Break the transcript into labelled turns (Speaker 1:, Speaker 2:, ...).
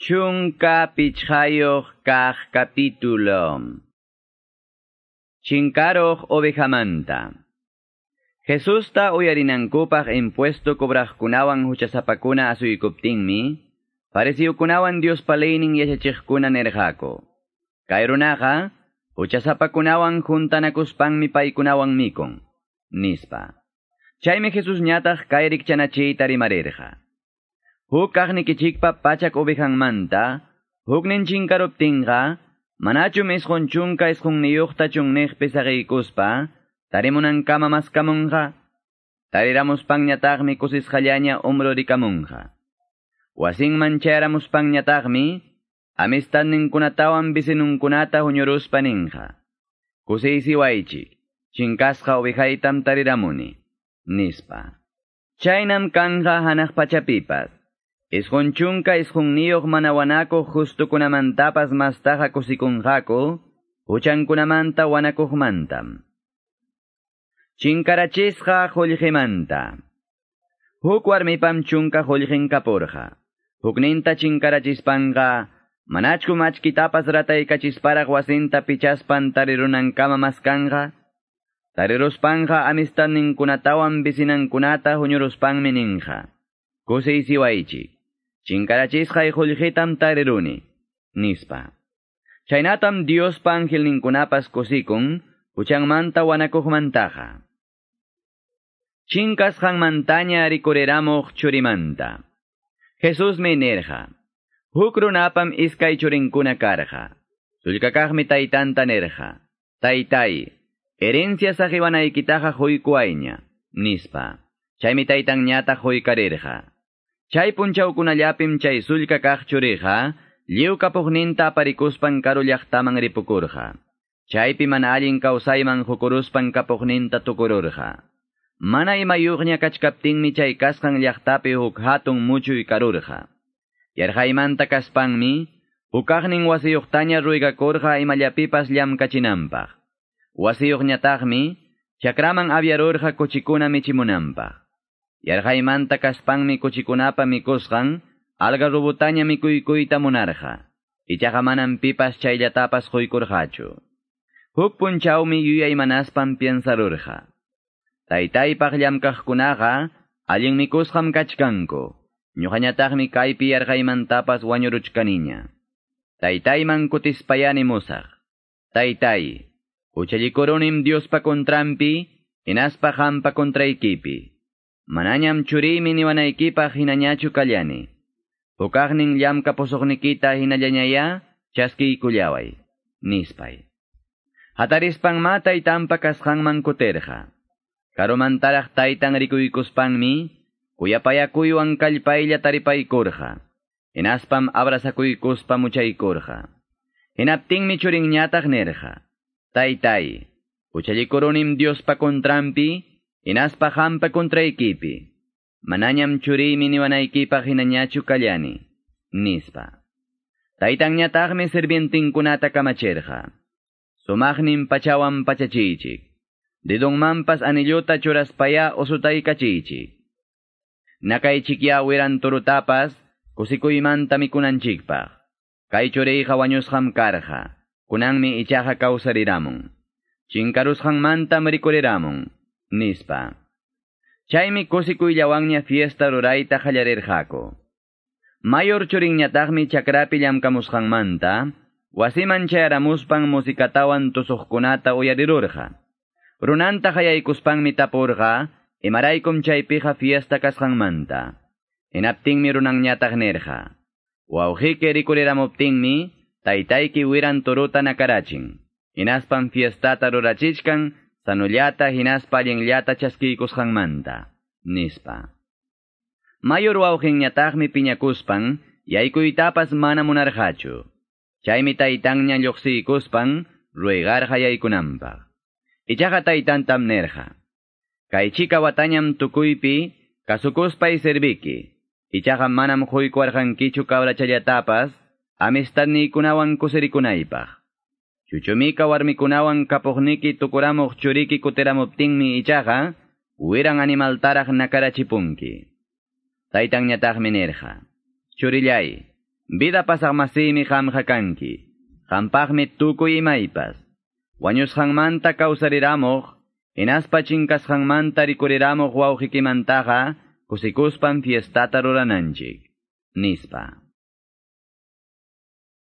Speaker 1: Chunka pichhayoq kaq capítulo. Chinkaroq ovejamanta. Jesusta uyarinankupaq impuesto cobraqkunawan huchasapakuna asuyukuptinmi, pareciukunawan Dios palaynin yachachiqkuna nerqaku. Kay runaqa, huchasapakunawan juntanakuspangmi paykunawan mikun, nispa. Chaymi Jesus ñataq kay rikchanachiyta rimarirqa. Huk kaqnikichikpa pachak huknin chinkaroptinqa, manachum isqunchunka isqunniyuqta chunniqpi saqiykuspa, tarimunankama maskamunqa, tariramuspangñataqmi kusisqallaña umro rikamunqa. Wasinman chayaramuspangñataqmi, amistad ninkunatawan bisinunkunata huñuruspa ninqa. Kusiysiwaychik, chinkasqa ovejaytam tariramuni, nispa. Chaynam kanqa hanaq pachapipas. Isqunchunka isqunniyuq mana justo kunamantapas mastaqa kusikunqaku, huchankunamanta wanakuqmantam. Chinkarachisqa qullqimanta. Huk warmipam chunka qullqinkapurqa. Hukninta chinkarachispanqa, manachku machkitapas rataykachispara wasinta pichaspan tarirunankama maskanqa, tariruspanqa amistad ninkunatawan visinankunata huñuruspanmi ninqa. Kusiysiwaychik. Chinkarachisqay qullqitam tariruni, nispa. Chaynatam Dios ángel ninkunapas kusikun, huchanmanta wanakuqmantaqa. Chinkasqanmantaña rikuriramuq churimanta. Jesus me nerja. Huk runapam iskay churinkuna karja. Sullkakaqmi taytanta nerja. Taytay, herencia saqiwanaykitaqa huykuayña, nispa. Chaymi taytan ñata huykarirja. Chay punchawkunallapim chay sullka kaq churiqa, lliw kapuqninta aparikuspan karu llaqtaman ripukurqa. Chaypi mana allin kawsayman hukuruspan kapuqninta tukururqa. Mana imayuqña kachkaptinmi chay kasqan llaqtapi huk hatun muchuy karurqa. Yarhaymanta kaspanmi, hukaqnin wasiyuqtaña ruygakurqa imallapipas llamkachinanpaq. Wasiyuqñataqmi, chakraman avyarurqa kuchikuna michimunanpaq. Yarhaymanta kaspanmi kuchikunapa mikusqan, alga rubutaña mikuykuyta munarqa. Ichaqa manan pipas chayllatapas quykurqachu. Huk punchawmi yuyay manaspan piensarurqa. Taytaypaq llamkaqkunaqa, allin mikusqam kachkanku. Ñuqañataqmi kaypi yarqaymantapas wañuruchkaniña. Taytayman kutispayani musaq. Taytay, uchallikurunim Diospa kontrampi, inaspa hampa kontraykipi. Manañam churimi niwanaykipaq hinañachu kallani. Hukaqnin llamka pusuqnikita hinallañaya, chaskiykullaway, nispay. Hatarispanma taytanpa kasqanman kuterqa. Karumantaraq taytan rikuykuspanmi, kuyapayakuywan kallpaylla taripaykurqa. Hinaspam abrazakuykuspa muchaykurqa. Hinaptinmi churinñataq nerqa. Taytay, uchallikurunim Diospa kontrampi, Inaspa hampa kontraykipi. Manañam churimi niwanaykipaq hinañachu kallani. Nispa. Taytanñataqmi sirvientinkunata kamachirqa. Sumaqnin pachawan pachachichik. Didonmanpas anilluta churaspaya usutaykachichik. Nakaychikya wiran turutapas kusikuymanta mikunanchikpaq. Kay churiyqa wañusqam karqa. Kunanmi ichaqa kawsariramun. Chinkarusqanmanta marikuriramon nispa. Chaymi kusikuyllawanña fiesta rurayta qallarirqaku. Mayor churinñataqmi chakrapi llamkamusqanmanta, wasiman chayaramuspan musikatawan tusuqkunata uyarirurqa. Runanta hayaykuspanmi tapurqa, imaraykum chaypiqa fiesta kasqanmanta. Hinaptinmi runanñataq nerqa. Wawqiki rikuliramuptinmi, taytayki wiran turuta nakarachin. Inaspan fiestata rurachishkan, Sanollata hinasparinllata chaskiykus hanmanta, nispa. Mayorwa uhinñataqmi piñakuspan, yaykuytapas mana munarqachu. Chaymi taytanña lluqsiykuspan, ruegarja yaykunampaq. Ichaqa taytantam nerja. Kaychika watañam tukuypi, kasukuspay serviki. Ichaqa manam quykuarqankichu kawrachallatapas, amistadniykunawan kusirikunaypaq. Chuchumika warmikunawan kapuqniki tukuramuq churiki kuteramuptinmi ichaqa, wiran animaltaraq nakarachipunki. Taytanñataqmi nerqa. Churillay, Vida pasaqmasimi qamqa kanki. Qampaqmi tukuy imaypas. Wañusqanmanta kawsariramuq, hinaspa chinkasqanmanta rikuriramuq wawqikimantaqa, kusikuspan fiestata rurananchik. Nispa.